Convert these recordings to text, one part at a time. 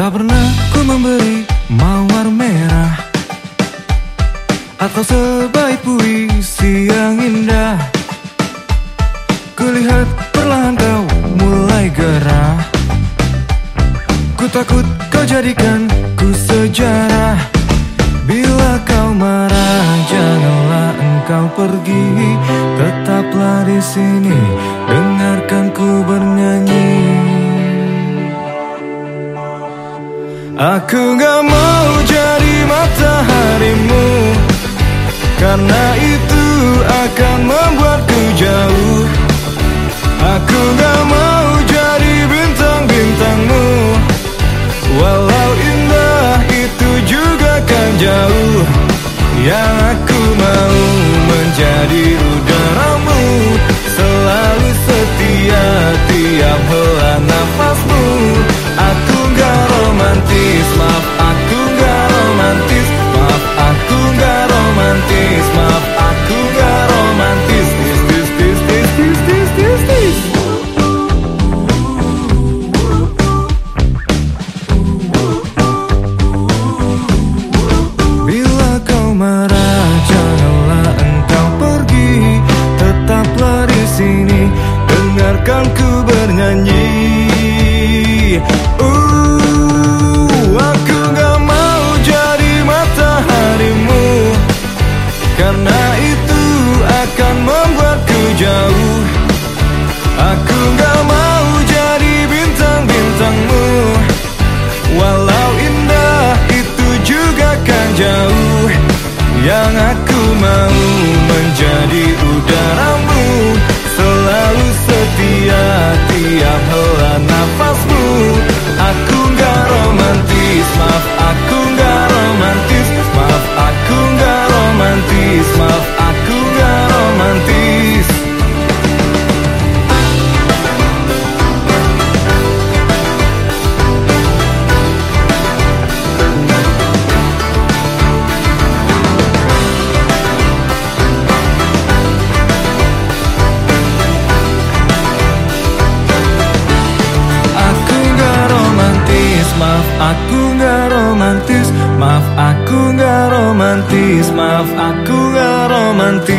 Tak pernah ku memberi mawar merah Atau sebaik puisi yang indah. Kulihat perlahan kau mulai gerah. Ku takut kau jadikan ku sejarah. Bila kau marah janganlah engkau pergi Tetaplah di sini dengarkan ku bernyanyi. Aku gak mau jadi mataharimu Karena itu akan membuatku jauh. Aku gak mau jadi bintang-bintangmu Walau indah itu juga kan jauh. Yang aku mau menjadi udaramu Selalu setia ku bernyanyi. Uh, aku gak mau jadi mataharimu. Karena itu akan membuatku jauh. Aku gak mau jadi bintang-bintangmu. Walau indah itu juga kan jauh. Yang aku mau menjadi udaramu aku gak romantis. Maaf aku gak romantis, maaf aku gak romantis.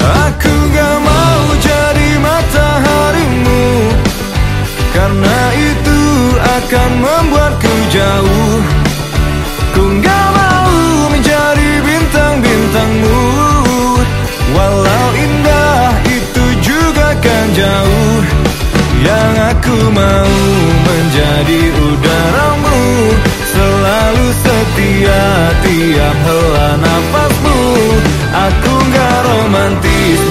Aku gak mau jadi mataharimu. Karena itu akan membuatku jauh and peace.